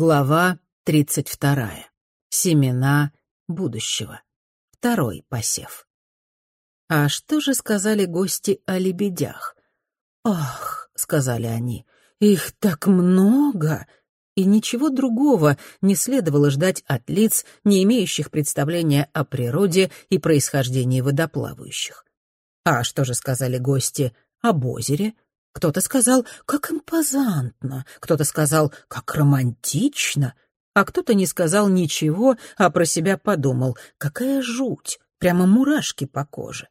Глава 32. Семена будущего. Второй посев. А что же сказали гости о лебедях? «Ах», — сказали они, — «их так много!» И ничего другого не следовало ждать от лиц, не имеющих представления о природе и происхождении водоплавающих. А что же сказали гости об озере? Кто-то сказал, как импозантно, кто-то сказал, как романтично, а кто-то не сказал ничего, а про себя подумал, какая жуть, прямо мурашки по коже.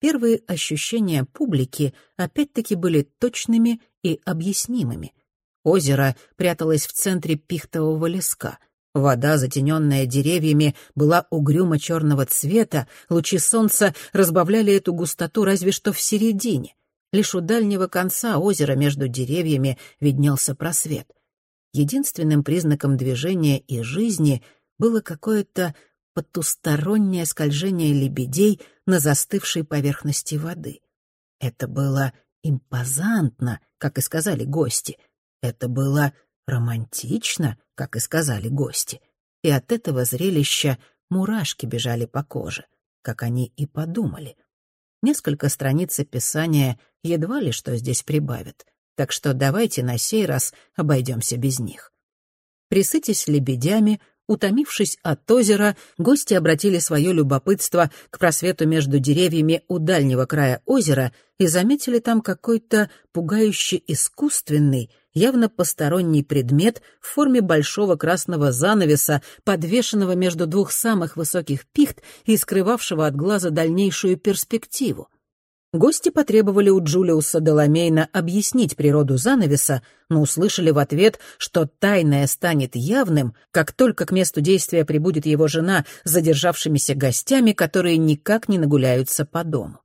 Первые ощущения публики опять-таки были точными и объяснимыми. Озеро пряталось в центре пихтового леска — Вода, затененная деревьями, была угрюмо черного цвета, лучи солнца разбавляли эту густоту разве что в середине. Лишь у дальнего конца озера между деревьями виднелся просвет. Единственным признаком движения и жизни было какое-то потустороннее скольжение лебедей на застывшей поверхности воды. Это было импозантно, как и сказали гости. Это было романтично, как и сказали гости. И от этого зрелища мурашки бежали по коже, как они и подумали. Несколько страниц описания едва ли что здесь прибавят, так что давайте на сей раз обойдемся без них. Присытись лебедями, Утомившись от озера, гости обратили свое любопытство к просвету между деревьями у дальнего края озера и заметили там какой-то пугающе искусственный, явно посторонний предмет в форме большого красного занавеса, подвешенного между двух самых высоких пихт и скрывавшего от глаза дальнейшую перспективу. Гости потребовали у Джулиуса Деламейна объяснить природу занавеса, но услышали в ответ, что тайное станет явным, как только к месту действия прибудет его жена с задержавшимися гостями, которые никак не нагуляются по дому.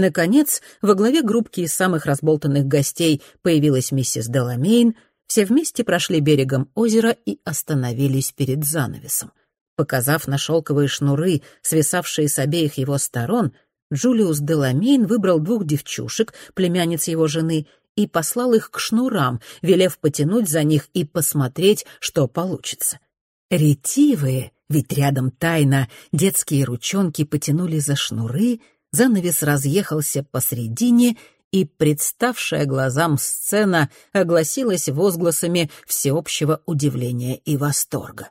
Наконец, во главе группки из самых разболтанных гостей появилась миссис Деламейн, все вместе прошли берегом озера и остановились перед занавесом. Показав на шелковые шнуры, свисавшие с обеих его сторон, Джулиус Деламейн выбрал двух девчушек, племянниц его жены, и послал их к шнурам, велев потянуть за них и посмотреть, что получится. Ретивые, ведь рядом тайна, детские ручонки потянули за шнуры, занавес разъехался посредине, и представшая глазам сцена огласилась возгласами всеобщего удивления и восторга.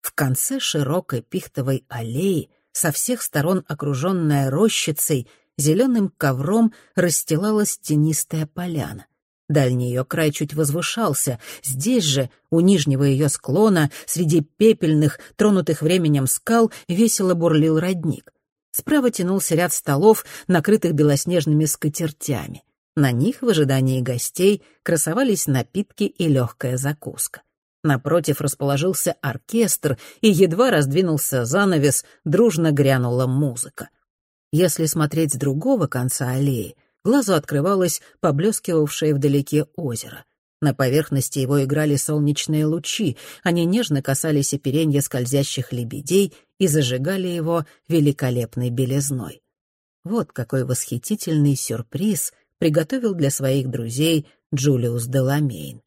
В конце широкой пихтовой аллеи со всех сторон окруженная рощицей, зеленым ковром расстилалась тенистая поляна. Дальний ее край чуть возвышался. Здесь же, у нижнего ее склона, среди пепельных, тронутых временем скал, весело бурлил родник. Справа тянулся ряд столов, накрытых белоснежными скатертями. На них, в ожидании гостей, красовались напитки и легкая закуска. Напротив расположился оркестр, и едва раздвинулся занавес, дружно грянула музыка. Если смотреть с другого конца аллеи, глазу открывалось поблескивавшее вдалеке озеро. На поверхности его играли солнечные лучи, они нежно касались оперенья скользящих лебедей и зажигали его великолепной белизной. Вот какой восхитительный сюрприз приготовил для своих друзей Джулиус Деламейн.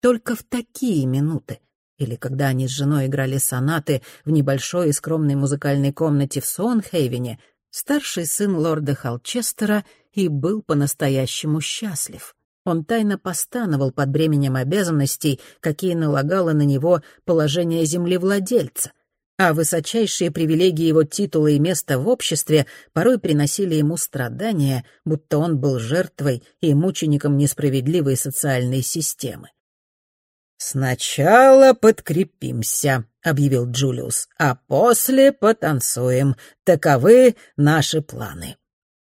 Только в такие минуты, или когда они с женой играли сонаты в небольшой и скромной музыкальной комнате в Сонхейвене, старший сын лорда Холчестера и был по-настоящему счастлив. Он тайно постановал под бременем обязанностей, какие налагало на него положение землевладельца, а высочайшие привилегии его титула и места в обществе порой приносили ему страдания, будто он был жертвой и мучеником несправедливой социальной системы. «Сначала подкрепимся», — объявил Джулиус, «а после потанцуем. Таковы наши планы».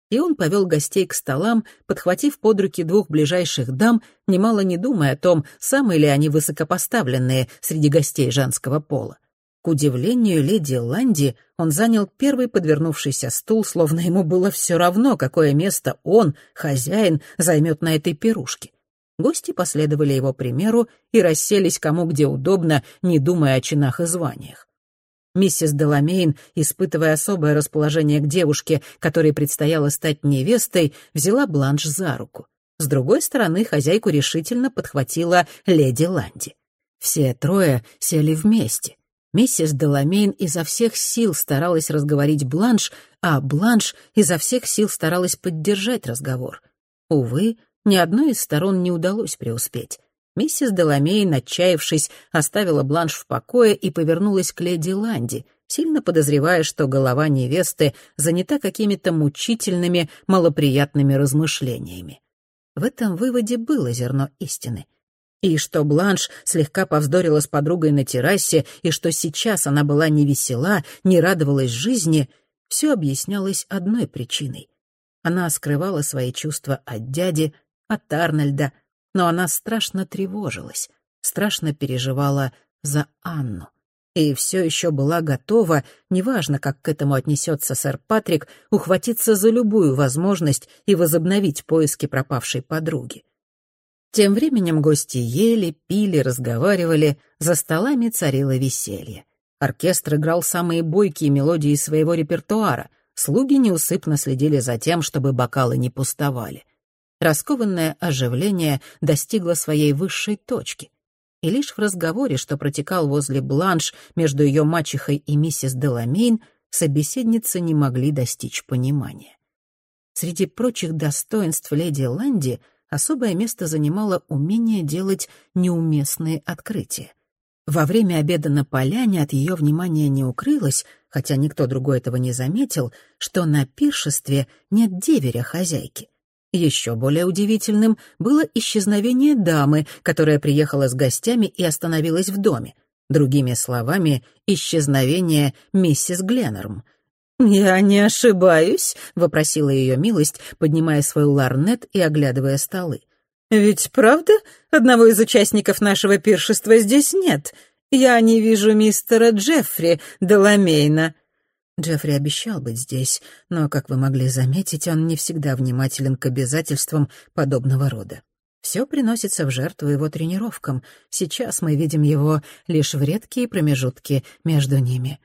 И он повел гостей к столам, подхватив под руки двух ближайших дам, немало не думая о том, самые ли они высокопоставленные среди гостей женского пола. К удивлению леди Ланди, он занял первый подвернувшийся стул, словно ему было все равно, какое место он, хозяин, займет на этой пирушке. Гости последовали его примеру и расселись кому где удобно, не думая о чинах и званиях. Миссис Деламейн, испытывая особое расположение к девушке, которой предстояло стать невестой, взяла Бланш за руку. С другой стороны, хозяйку решительно подхватила леди Ланди. Все трое сели вместе. Миссис Деламейн изо всех сил старалась разговорить Бланш, а Бланш изо всех сил старалась поддержать разговор. Увы, ни одной из сторон не удалось преуспеть. Миссис Деламейн, отчаявшись, оставила Бланш в покое и повернулась к леди Ланди, сильно подозревая, что голова невесты занята какими-то мучительными, малоприятными размышлениями. В этом выводе было зерно истины. И что Бланш слегка повздорила с подругой на террасе, и что сейчас она была не весела, не радовалась жизни, все объяснялось одной причиной. Она скрывала свои чувства от дяди, от Арнольда, но она страшно тревожилась, страшно переживала за Анну. И все еще была готова, неважно, как к этому отнесется сэр Патрик, ухватиться за любую возможность и возобновить поиски пропавшей подруги. Тем временем гости ели, пили, разговаривали, за столами царило веселье. Оркестр играл самые бойкие мелодии своего репертуара, слуги неусыпно следили за тем, чтобы бокалы не пустовали. Раскованное оживление достигло своей высшей точки. И лишь в разговоре, что протекал возле Бланш между ее мачехой и миссис Деламейн, собеседницы не могли достичь понимания. Среди прочих достоинств леди Ланди — особое место занимало умение делать неуместные открытия. Во время обеда на поляне от ее внимания не укрылось, хотя никто другой этого не заметил, что на пиршестве нет деверя хозяйки. Еще более удивительным было исчезновение дамы, которая приехала с гостями и остановилась в доме. Другими словами, исчезновение миссис Гленнерм. «Я не ошибаюсь?» — вопросила ее милость, поднимая свой ларнет и оглядывая столы. «Ведь правда, одного из участников нашего пиршества здесь нет? Я не вижу мистера Джеффри Деламейна». Джеффри обещал быть здесь, но, как вы могли заметить, он не всегда внимателен к обязательствам подобного рода. Все приносится в жертву его тренировкам. Сейчас мы видим его лишь в редкие промежутки между ними.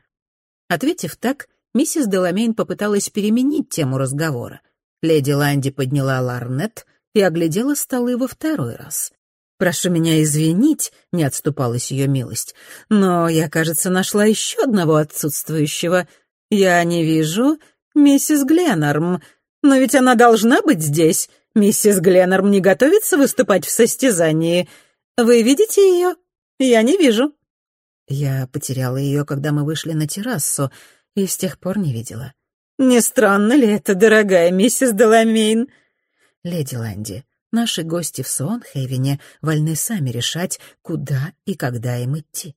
Ответив так, миссис Деламейн попыталась переменить тему разговора. Леди Ланди подняла ларнет и оглядела столы во второй раз. «Прошу меня извинить», — не отступалась ее милость, «но я, кажется, нашла еще одного отсутствующего. Я не вижу миссис Гленнорм, но ведь она должна быть здесь. Миссис Гленнорм не готовится выступать в состязании. Вы видите ее? Я не вижу». Я потеряла ее, когда мы вышли на террасу, и с тех пор не видела. «Не странно ли это, дорогая миссис Деламейн?» «Леди Ланди, наши гости в Сонхейвене вольны сами решать, куда и когда им идти».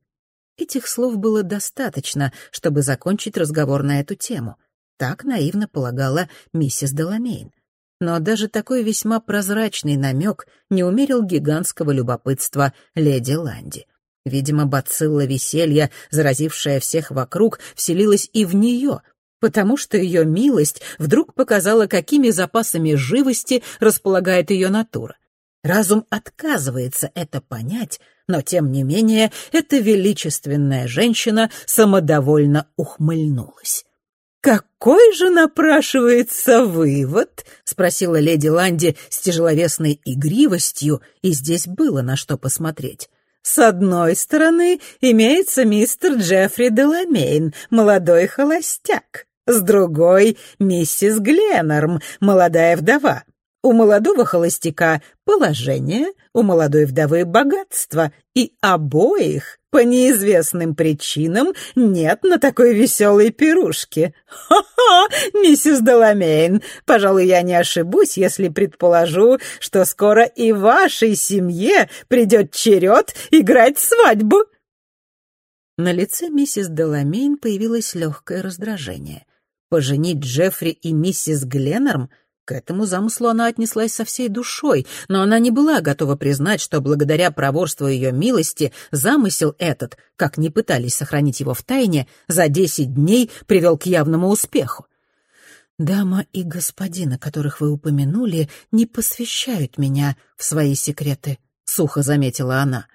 Этих слов было достаточно, чтобы закончить разговор на эту тему. Так наивно полагала миссис Деламейн. Но даже такой весьма прозрачный намек не умерил гигантского любопытства леди Ланди. Видимо, бацилла веселья, заразившая всех вокруг, вселилась и в нее, потому что ее милость вдруг показала, какими запасами живости располагает ее натура. Разум отказывается это понять, но, тем не менее, эта величественная женщина самодовольно ухмыльнулась. «Какой же напрашивается вывод?» — спросила леди Ланди с тяжеловесной игривостью, и здесь было на что посмотреть. С одной стороны имеется мистер Джеффри Деламейн, молодой холостяк. С другой — миссис Гленнорм, молодая вдова. У молодого холостяка положение, у молодой вдовы богатство, и обоих по неизвестным причинам нет на такой веселой пирушке. Ха-ха, миссис Деламейн, пожалуй, я не ошибусь, если предположу, что скоро и вашей семье придет черед играть свадьбу. На лице миссис Деламейн появилось легкое раздражение. Поженить Джеффри и миссис Гленнерм — к этому замыслу она отнеслась со всей душой, но она не была готова признать, что благодаря проворству ее милости замысел этот, как ни пытались сохранить его в тайне, за десять дней привел к явному успеху. «Дама и господина, которых вы упомянули, не посвящают меня в свои секреты», — сухо заметила она.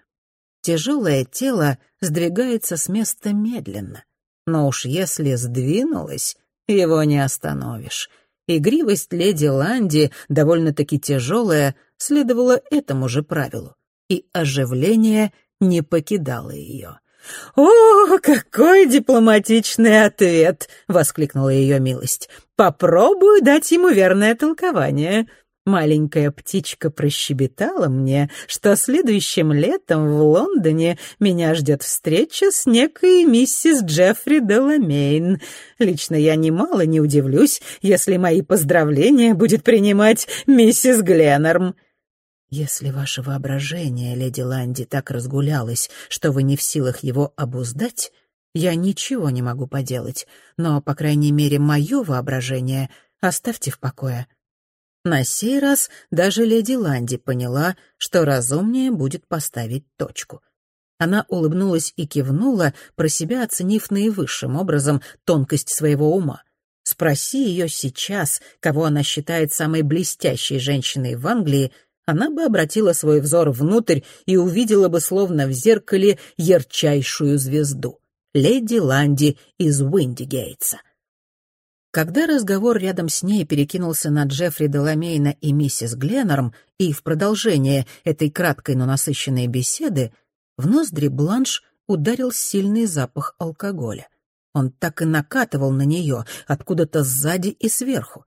Тяжелое тело сдвигается с места медленно, но уж если сдвинулось, его не остановишь. Игривость леди Ланди, довольно-таки тяжелая, следовала этому же правилу. И оживление не покидало ее. «О, какой дипломатичный ответ!» — воскликнула ее милость. «Попробую дать ему верное толкование. Маленькая птичка прощебетала мне, что следующим летом в Лондоне меня ждет встреча с некой миссис Джеффри Деламейн. Лично я немало не удивлюсь, если мои поздравления будет принимать миссис Гленнерм. Если ваше воображение, леди Ланди, так разгулялось, что вы не в силах его обуздать, я ничего не могу поделать, но, по крайней мере, мое воображение оставьте в покое. На сей раз даже леди Ланди поняла, что разумнее будет поставить точку. Она улыбнулась и кивнула, про себя оценив наивысшим образом тонкость своего ума. Спроси ее сейчас, кого она считает самой блестящей женщиной в Англии, она бы обратила свой взор внутрь и увидела бы словно в зеркале ярчайшую звезду — леди Ланди из Уиндигейтса. Когда разговор рядом с ней перекинулся на Джеффри Деламейна и миссис Гленнорм, и в продолжение этой краткой, но насыщенной беседы, в ноздри Бланш ударил сильный запах алкоголя. Он так и накатывал на нее, откуда-то сзади и сверху.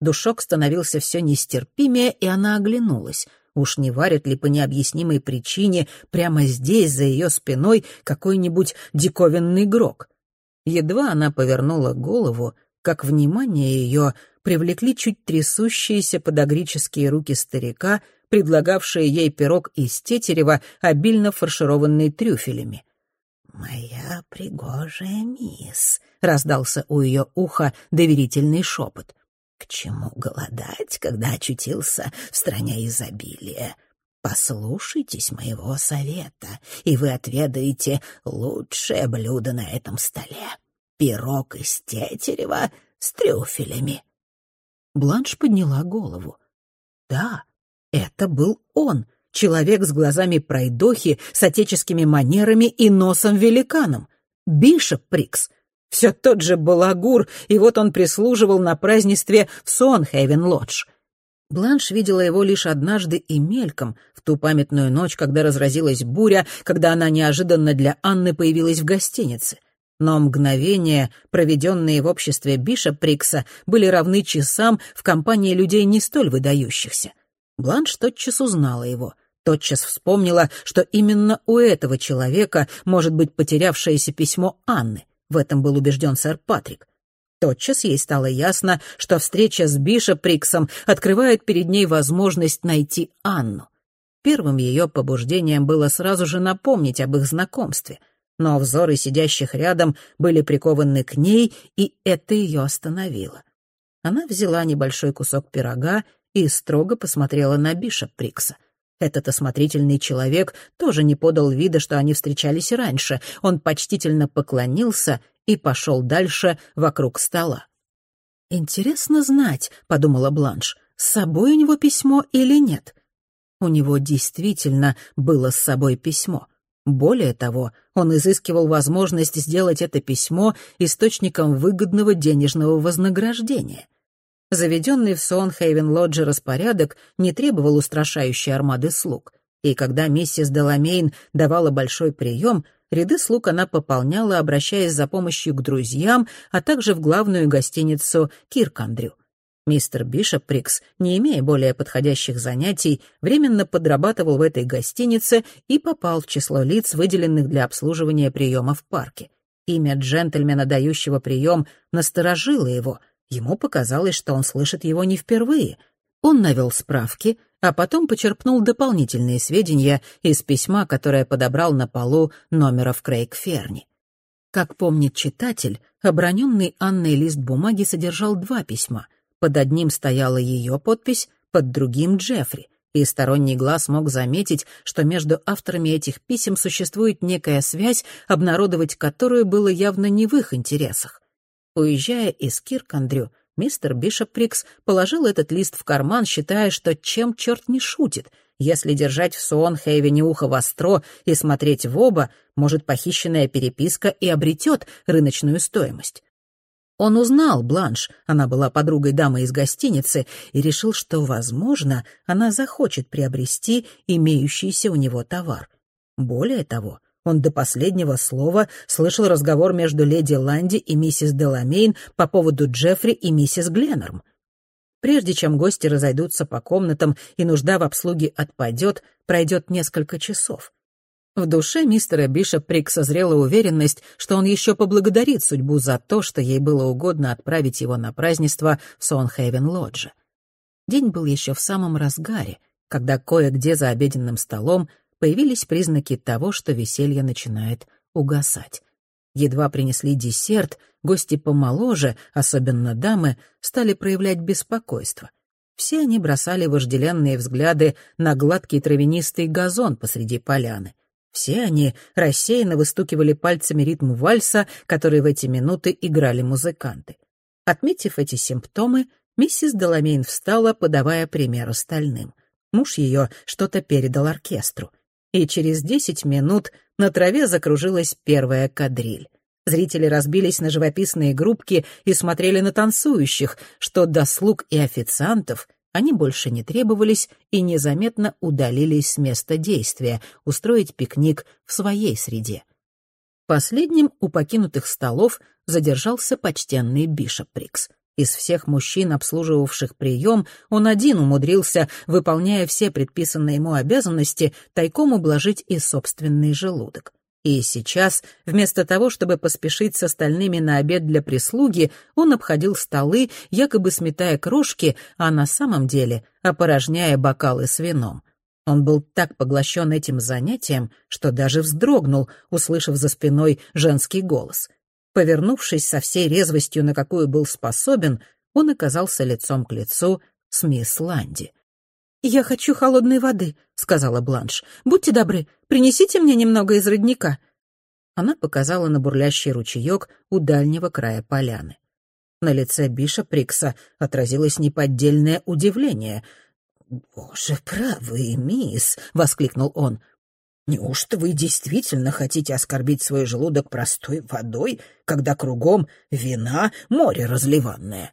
Душок становился все нестерпимее, и она оглянулась. Уж не варит ли по необъяснимой причине прямо здесь, за ее спиной, какой-нибудь диковинный грок? Едва она повернула голову — как внимание ее привлекли чуть трясущиеся подогрические руки старика, предлагавшие ей пирог из тетерева, обильно фаршированный трюфелями. «Моя пригожая мисс», — раздался у ее уха доверительный шепот. «К чему голодать, когда очутился в стране изобилия? Послушайтесь моего совета, и вы отведаете лучшее блюдо на этом столе пирог из тетерева с трюфелями. Бланш подняла голову. Да, это был он, человек с глазами пройдохи, с отеческими манерами и носом-великаном. Бишоп Прикс. Все тот же балагур, и вот он прислуживал на празднестве в Сонхейвен-Лодж. Бланш видела его лишь однажды и мельком, в ту памятную ночь, когда разразилась буря, когда она неожиданно для Анны появилась в гостинице но мгновения, проведенные в обществе Биша Прикса, были равны часам в компании людей не столь выдающихся. Бланш тотчас узнала его, тотчас вспомнила, что именно у этого человека может быть потерявшееся письмо Анны. В этом был убежден сэр Патрик. Тотчас ей стало ясно, что встреча с Биша Приксом открывает перед ней возможность найти Анну. Первым ее побуждением было сразу же напомнить об их знакомстве — но взоры сидящих рядом были прикованы к ней, и это ее остановило. Она взяла небольшой кусок пирога и строго посмотрела на Биша Прикса. Этот осмотрительный человек тоже не подал вида, что они встречались раньше. Он почтительно поклонился и пошел дальше вокруг стола. «Интересно знать», — подумала Бланш, — «с собой у него письмо или нет?» У него действительно было с собой письмо — более того, он изыскивал возможность сделать это письмо источником выгодного денежного вознаграждения. Заведенный в Сонхейвен-Лодже распорядок не требовал устрашающей армады слуг, и когда миссис Деламейн давала большой прием, ряды слуг она пополняла, обращаясь за помощью к друзьям, а также в главную гостиницу Киркандрю — Мистер Бишоприкс, не имея более подходящих занятий, временно подрабатывал в этой гостинице и попал в число лиц, выделенных для обслуживания приема в парке. Имя джентльмена, дающего прием, насторожило его. Ему показалось, что он слышит его не впервые. Он навел справки, а потом почерпнул дополнительные сведения из письма, которое подобрал на полу номера в Крейг-Ферни. Как помнит читатель, оброненный Анной лист бумаги содержал два письма — под одним стояла ее подпись, под другим — Джеффри, и сторонний глаз мог заметить, что между авторами этих писем существует некая связь, обнародовать которую было явно не в их интересах. Уезжая из Киркандрю, мистер Бишоприкс положил этот лист в карман, считая, что чем черт не шутит. Если держать в Суонхейвене ухо востро и смотреть в оба, может, похищенная переписка и обретет рыночную стоимость. Он узнал Бланш, она была подругой дамы из гостиницы, и решил, что, возможно, она захочет приобрести имеющийся у него товар. Более того, он до последнего слова слышал разговор между леди Ланди и миссис Деламейн по поводу Джеффри и миссис Гленнерм. Прежде чем гости разойдутся по комнатам и нужда в обслуге отпадет, пройдет несколько часов. В душе мистера Бишоприк созрела уверенность, что он еще поблагодарит судьбу за то, что ей было угодно отправить его на празднество в Сонхейвен-Лодже. День был еще в самом разгаре, когда кое-где за обеденным столом появились признаки того, что веселье начинает угасать. Едва принесли десерт, гости помоложе, особенно дамы, стали проявлять беспокойство. Все они бросали вожделенные взгляды на гладкий травянистый газон посреди поляны. Все они рассеянно выстукивали пальцами ритм вальса, который в эти минуты играли музыканты. Отметив эти симптомы, миссис Деламейн встала, подавая пример остальным. Муж ее что-то передал оркестру и через десять минут на траве закружилась первая кадриль. Зрители разбились на живописные группки и смотрели на танцующих, что до слуг и официантов они больше не требовались и незаметно удалились с места действия, устроить пикник в своей среде. Последним у покинутых столов задержался почтенный Бишоп Прикс. Из всех мужчин, обслуживавших прием, он один умудрился, выполняя все предписанные ему обязанности, тайком ублажить и собственный желудок. И сейчас, вместо того, чтобы поспешить с остальными на обед для прислуги, он обходил столы, якобы сметая крошки, а на самом деле опорожняя бокалы с вином. Он был так поглощен этим занятием, что даже вздрогнул, услышав за спиной женский голос — Повернувшись со всей резвостью, на какую был способен, он оказался лицом к лицу с мисс Ланди. «Я хочу холодной воды», — сказала Бланш. «Будьте добры, принесите мне немного из родника». Она показала на бурлящий ручеек у дальнего края поляны. На лице Биша Прикса отразилось неподдельное удивление. «Боже правый, мисс!» — воскликнул он. Неужто вы действительно хотите оскорбить свой желудок простой водой, когда кругом вина, море разливанное?»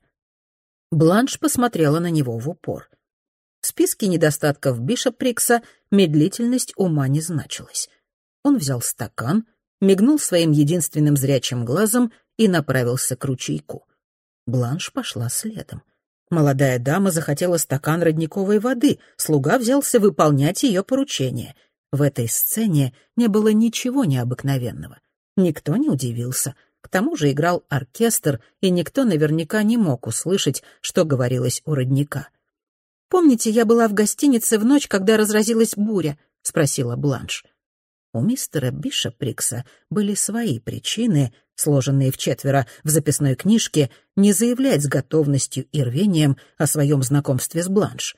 Бланш посмотрела на него в упор. В списке недостатков Бишоприкса медлительность ума не значилась. Он взял стакан, мигнул своим единственным зрячим глазом и направился к ручейку. Бланш пошла следом. Молодая дама захотела стакан родниковой воды, слуга взялся выполнять ее поручение — в этой сцене не было ничего необыкновенного. Никто не удивился. К тому же играл оркестр, и никто наверняка не мог услышать, что говорилось у родника. «Помните, я была в гостинице в ночь, когда разразилась буря?» — спросила Бланш. У мистера Бишоприкса были свои причины, сложенные в четверо в записной книжке, не заявлять с готовностью и рвением о своем знакомстве с Бланш.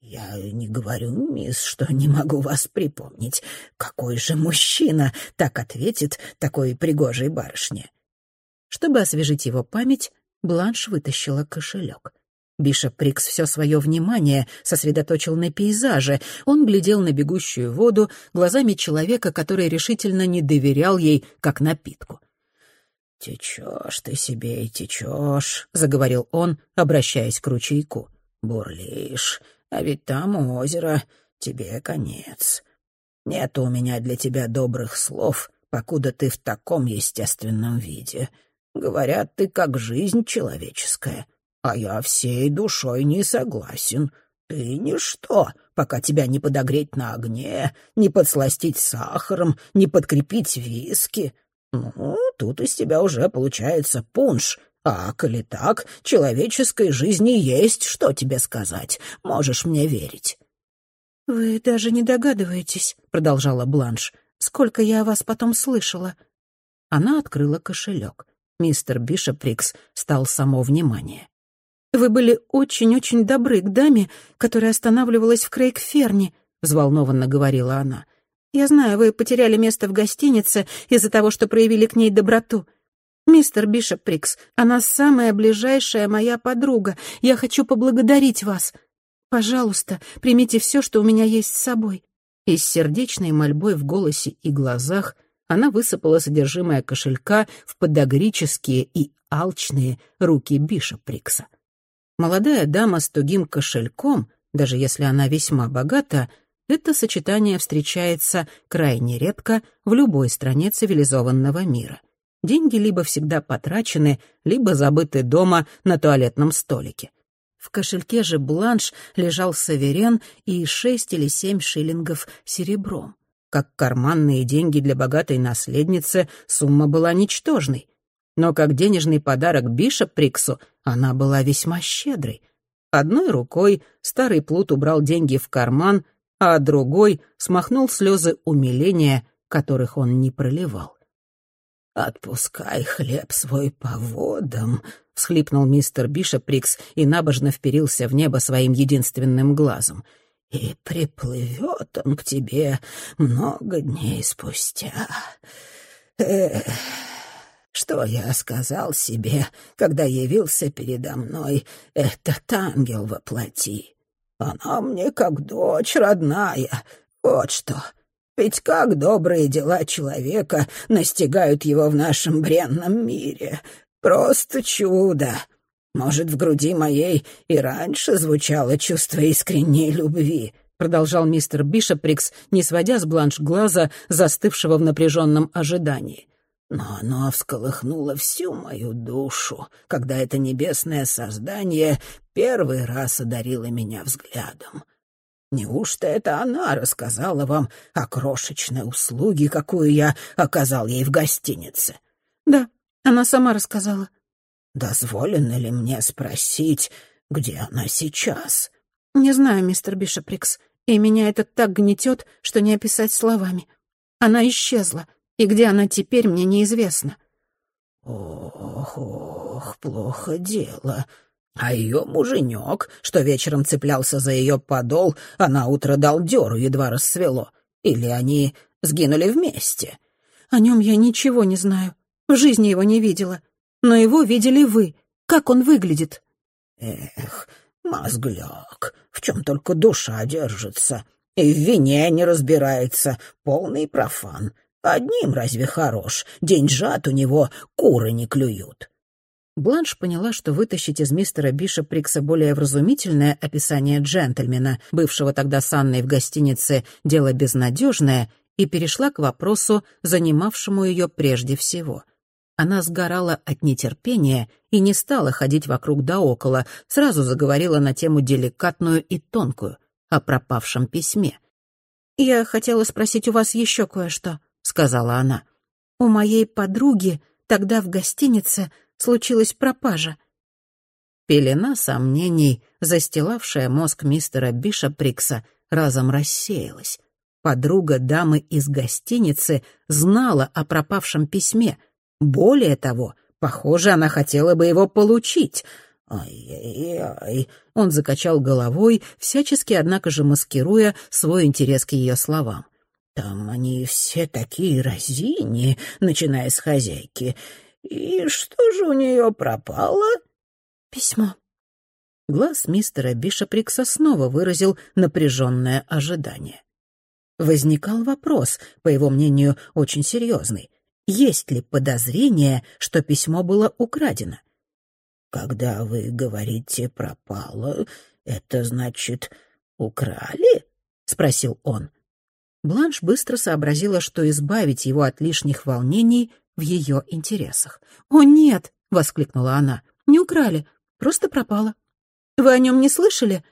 «Я не говорю, мисс, что не могу вас припомнить. Какой же мужчина так ответит такой пригожей барышне?» Чтобы освежить его память, Бланш вытащила кошелек. Бишоп Прикс все свое внимание сосредоточил на пейзаже. Он глядел на бегущую воду глазами человека, который решительно не доверял ей, как напитку. «Течешь ты себе и течешь», — заговорил он, обращаясь к ручейку. «Бурлишь, а ведь там у озера тебе конец. Нет у меня для тебя добрых слов, покуда ты в таком естественном виде. Говорят, ты как жизнь человеческая, а я всей душой не согласен. Ты ничто, пока тебя не подогреть на огне, не подсластить сахаром, не подкрепить виски. Ну, тут из тебя уже получается пунш, а коли так, человеческой жизни есть что тебе сказать. Можешь мне верить». «Вы даже не догадываетесь», — продолжала Бланш, «сколько я о вас потом слышала». Она открыла кошелек. Мистер Бишоприкс стал само внимание. «Вы были очень-очень добры к даме, которая останавливалась в Крейгферне», — взволнованно говорила она. «Я знаю, вы потеряли место в гостинице из-за того, что проявили к ней доброту. «Мистер Бишоп Прикс, она самая ближайшая моя подруга. Я хочу поблагодарить вас. Пожалуйста, примите все, что у меня есть с собой». И с сердечной мольбой в голосе и глазах она высыпала содержимое кошелька в подогрические и алчные руки Бишоп Прикса. Молодая дама с тугим кошельком, даже если она весьма богата, Это сочетание встречается крайне редко в любой стране цивилизованного мира. Деньги либо всегда потрачены, либо забыты дома на туалетном столике. В кошельке же бланш лежал саверен и шесть или семь шиллингов серебром. Как карманные деньги для богатой наследницы сумма была ничтожной. Но как денежный подарок Бишоприксу она была весьма щедрой. Одной рукой старый плут убрал деньги в карман, а другой смахнул слезы умиления, которых он не проливал. «Отпускай хлеб свой по водам», — всхлипнул мистер Бишоприкс и набожно вперился в небо своим единственным глазом. «И приплывет он к тебе много дней спустя. Эх, что я сказал себе, когда явился передо мной этот ангел во плоти? Она мне как дочь родная, вот что». Ведь как добрые дела человека настигают его в нашем бренном мире. Просто чудо. Может, в груди моей и раньше звучало чувство искренней любви, продолжал мистер Бишоприкс, не сводя с бланш глаза, застывшего в напряженном ожидании. Но оно всколыхнуло всю мою душу, когда это небесное создание первый раз одарило меня взглядом. Неужто это она рассказала вам о крошечной услуге, какую я оказал ей в гостинице? Да, она сама рассказала. Дозволено ли мне спросить, где она сейчас? Не знаю, мистер Бишоприкс, и меня это так гнетет, что не описать словами. Она исчезла, и где она теперь, мне неизвестно. Ох, ох, плохо дело. А ее муженек, что вечером цеплялся за ее подол, а на утро дал дёру, едва рассвело. Или они сгинули вместе? О нем я ничего не знаю. В жизни его не видела. Но его видели вы. Как он выглядит? Эх, мозгляк, в чем только душа держится. И в вине не разбирается, полный профан. Одним разве хорош, деньжат у него куры не клюют. Бланш поняла, что вытащить из мистера Бишоприкса более вразумительное описание джентльмена, бывшего тогда с Анной в гостинице, дело безнадежное, и перешла к вопросу, занимавшему ее прежде всего. Она сгорала от нетерпения и не стала ходить вокруг да около, сразу заговорила на тему деликатную и тонкую, о пропавшем письме. «Я хотела спросить у вас еще кое-что», — сказала она. «У моей подруги тогда в гостинице случилась пропажа. Пелена сомнений, застилавшая мозг мистера Бишоприкса, разом рассеялась. Подруга дамы из гостиницы знала о пропавшем письме. Более того, похоже, она хотела бы его получить. «Ай-яй-яй!» Он закачал головой, всячески, однако же, маскируя свой интерес к ее словам. «Там они все такие разини, начиная с хозяйки. «И что же у нее пропало?» «Письмо». Глаз мистера Бишоприкса снова выразил напряженное ожидание. Возникал вопрос, по его мнению, очень серьезный. Есть ли подозрение, что письмо было украдено? «Когда вы говорите «пропало», это значит «украли»?» — спросил он. Бланш быстро сообразила, что избавить его от лишних волнений в ее интересах. «О, нет!» — воскликнула она. «Не украли, просто пропала. Вы о нем не слышали?»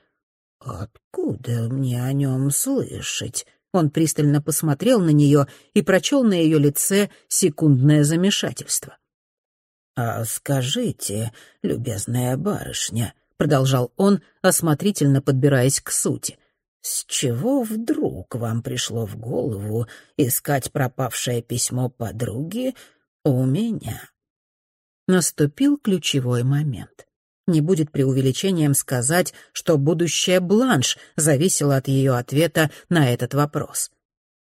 «Откуда мне о нем слышать?» Он пристально посмотрел на нее и прочел на ее лице секундное замешательство. «А скажите, любезная барышня», — продолжал он, осмотрительно подбираясь к сути, «С чего вдруг вам пришло в голову искать пропавшее письмо подруги у меня?» Наступил ключевой момент. Не будет преувеличением сказать, что будущее Бланш зависело от ее ответа на этот вопрос.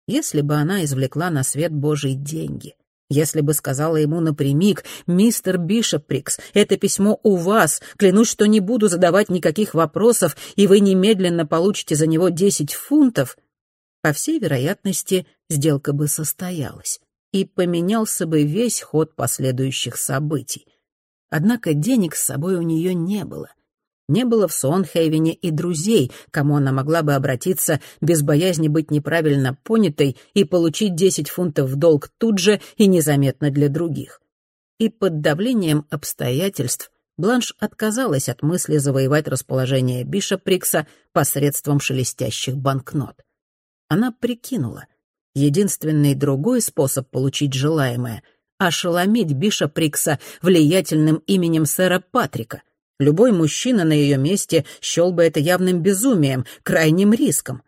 Если бы она извлекла на свет Божий деньги, если бы сказала ему напрямик, «Мистер Бишоприкс, это письмо у вас, клянусь, что не буду задавать никаких вопросов, и вы немедленно получите за него десять фунтов», по всей вероятности, сделка бы состоялась, и поменялся бы весь ход последующих событий. Однако денег с собой у нее не было. Не было в Сонхейвене и друзей, кому она могла бы обратиться без боязни быть неправильно понятой и получить 10 фунтов в долг тут же и незаметно для других. И под давлением обстоятельств Бланш отказалась от мысли завоевать расположение Бишоприкса посредством шелестящих банкнот. Она прикинула, единственный другой способ получить желаемое — ошеломить Бишоприкса влиятельным именем сэра Патрика. Любой мужчина на ее месте счел бы это явным безумием, крайним риском.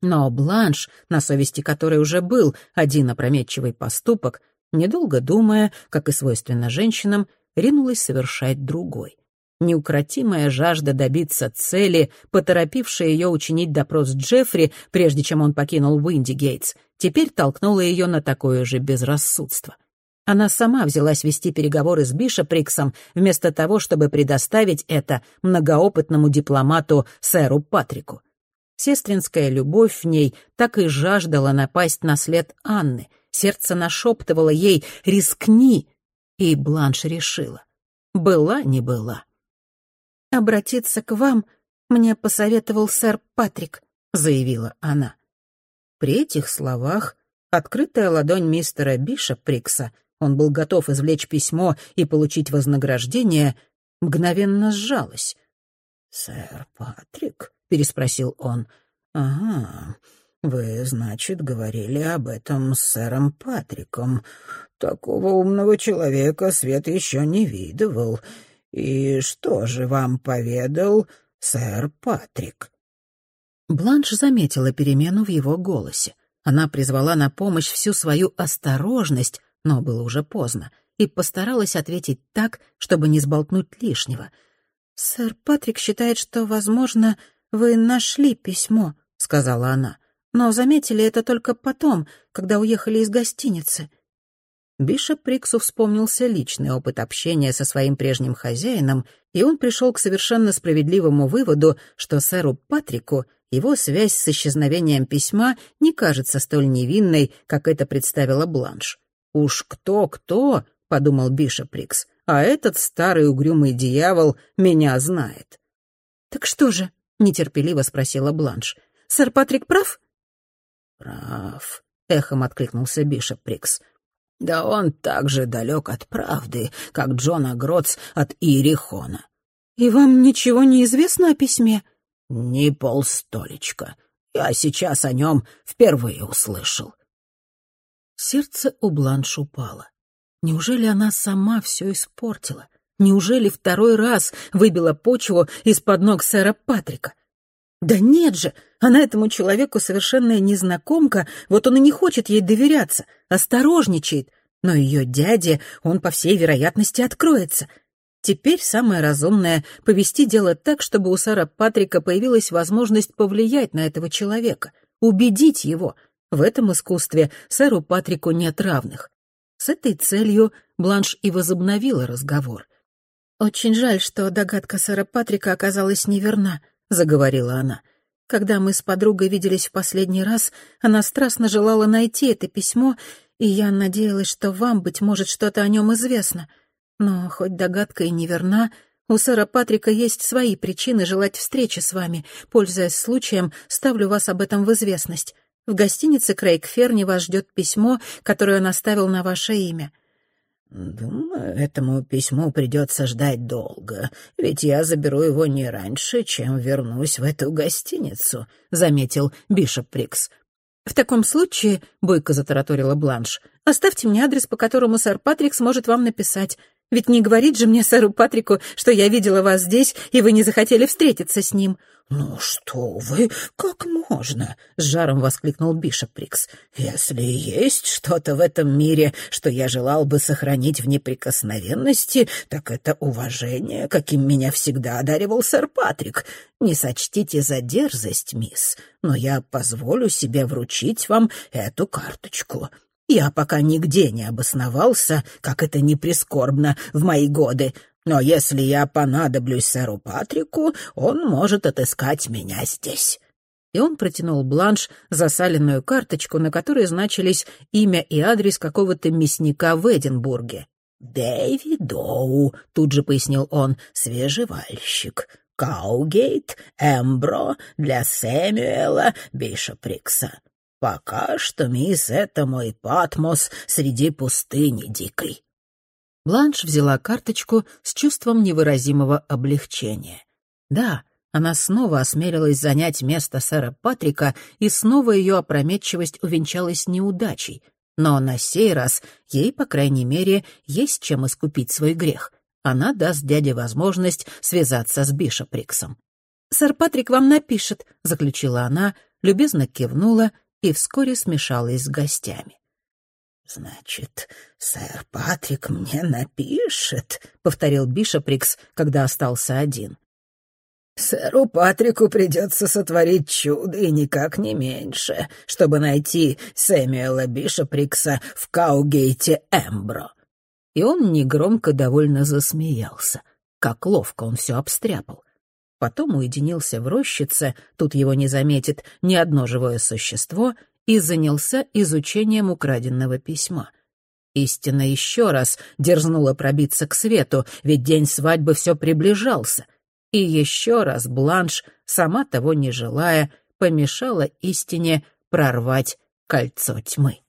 Но Бланш, на совести которой уже был один опрометчивый поступок, недолго думая, как и свойственно женщинам, ринулась совершать другой. Неукротимая жажда добиться цели, поторопившая ее учинить допрос Джеффри, прежде чем он покинул Уинди Гейтс, теперь толкнула ее на такое же безрассудство. Она сама взялась вести переговоры с Бишоприксом, вместо того, чтобы предоставить это многоопытному дипломату сэру Патрику. Сестринская любовь в ней так и жаждала напасть на след Анны. Сердце нашептывало ей «рискни», и Бланш решила. Была не была. «Обратиться к вам мне посоветовал сэр Патрик», — заявила она. При этих словах открытая ладонь мистера Бишоприкса, он был готов извлечь письмо и получить вознаграждение, мгновенно сжалась. «Сэр Патрик?» — переспросил он. «Ага, вы, значит, говорили об этом с сэром Патриком. Такого умного человека Свет еще не видывал. И что же вам поведал сэр Патрик?» Бланш заметила перемену в его голосе. Она призвала на помощь всю свою осторожность, но было уже поздно, и постаралась ответить так, чтобы не сболтнуть лишнего. «Сэр Патрик считает, что, возможно, вы нашли письмо», — сказала она. «Но заметили это только потом, когда уехали из гостиницы. Бишоп Приксу вспомнился личный опыт общения со своим прежним хозяином, и он пришел к совершенно справедливому выводу, что сэру Патрику его связь с исчезновением письма не кажется столь невинной, как это представила Бланш. «Уж кто-кто», — подумал Бишоп Прикс, «а этот старый угрюмый дьявол меня знает». «Так что же?» — нетерпеливо спросила Бланш. «Сэр Патрик прав?» «Прав», — эхом откликнулся Бишоп Прикс. Да он так же далек от правды, как Джона Гротс от Иерихона. «И вам ничего не известно о письме?» «Ни полстолечка. Я сейчас о нем впервые услышал». Сердце у Бланш упало. Неужели она сама все испортила? Неужели второй раз выбила почву из-под ног сэра Патрика? Да нет же, она этому человеку совершенная незнакомка, вот он и не хочет ей доверяться, осторожничает. Но ее дяде он, по всей вероятности, откроется. Теперь самое разумное — повести дело так, чтобы у Сара Патрика появилась возможность повлиять на этого человека, убедить его. В этом искусстве сэру Патрику нет равных. С этой целью Бланш и возобновила разговор. «Очень жаль, что догадка сэра Патрика оказалась неверна», — заговорила она. «Когда мы с подругой виделись в последний раз, она страстно желала найти это письмо, и я надеялась, что вам, быть может, что-то о нем известно. Но хоть догадка и неверна, у сэра Патрика есть свои причины желать встречи с вами. Пользуясь случаем, ставлю вас об этом в известность. В гостинице Крейг Ферни вас ждет письмо, которое он оставил на ваше имя. «Думаю, этому письму придется ждать долго, ведь я заберу его не раньше, чем вернусь в эту гостиницу», — заметил Бишоп Прикс. «В таком случае», — бойко затараторила Бланш, — «оставьте мне адрес, по которому сэр Патрик сможет вам написать. Ведь не говорит же мне сэру Патрику, что я видела вас здесь, и вы не захотели встретиться с ним». «Ну что вы, как можно?» — с жаром воскликнул Бишоп Прикс. «Если есть что-то в этом мире, что я желал бы сохранить в неприкосновенности, так это уважение, каким меня всегда одаривал сэр Патрик. Не сочтите за дерзость, мисс, но я позволю себе вручить вам эту карточку». Я пока нигде не обосновался, как это не прискорбно в мои годы, но если я понадоблюсь сэру Патрику, он может отыскать меня здесь». И он протянул бланш, засаленную карточку, на которой значились имя и адрес какого-то мясника в Эдинбурге. «Дэви Доу», — тут же пояснил он, — «свежевальщик. Каугейт, Эмбро для Сэмюэла Бишоприкса. Пока что, мисс, это мой Патмос среди пустыни дикой». Бланш взяла карточку с чувством невыразимого облегчения. Да, она снова осмелилась занять место сэра Патрика, и снова ее опрометчивость увенчалась неудачей. Но на сей раз ей, по крайней мере, есть чем искупить свой грех. Она даст дяде возможность связаться с Бишоприксом. «Сэр Патрик вам напишет», — заключила она, любезно кивнула и вскоре смешалась с гостями. «Значит, сэр Патрик мне напишет», — повторил Бишоприкс, когда остался один. «Сэру Патрику придется сотворить чудо и никак не меньше, чтобы найти Сэмюэла Бишоприкса в Каугейте Эмбро». И он негромко довольно засмеялся. Как ловко он все обстряпал. Потом уединился в рощице, тут его не заметит ни одно живое существо, и занялся изучением украденного письма. Истина еще раз дерзнула пробиться к свету, ведь день свадьбы все приближался. И еще раз Бланш, сама того не желая, помешала истине прорвать кольцо тьмы.